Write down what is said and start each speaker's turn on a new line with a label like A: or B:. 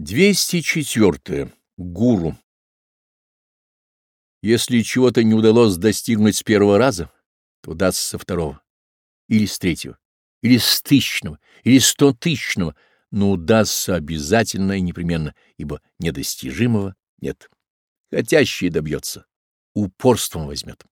A: 204. Гуру. Если чего-то не удалось достигнуть с первого раза, то удастся со второго, или с третьего, или с тысячного, или стотысячного, но удастся обязательно и непременно, ибо недостижимого нет. Хотящий добьется, упорством возьмет.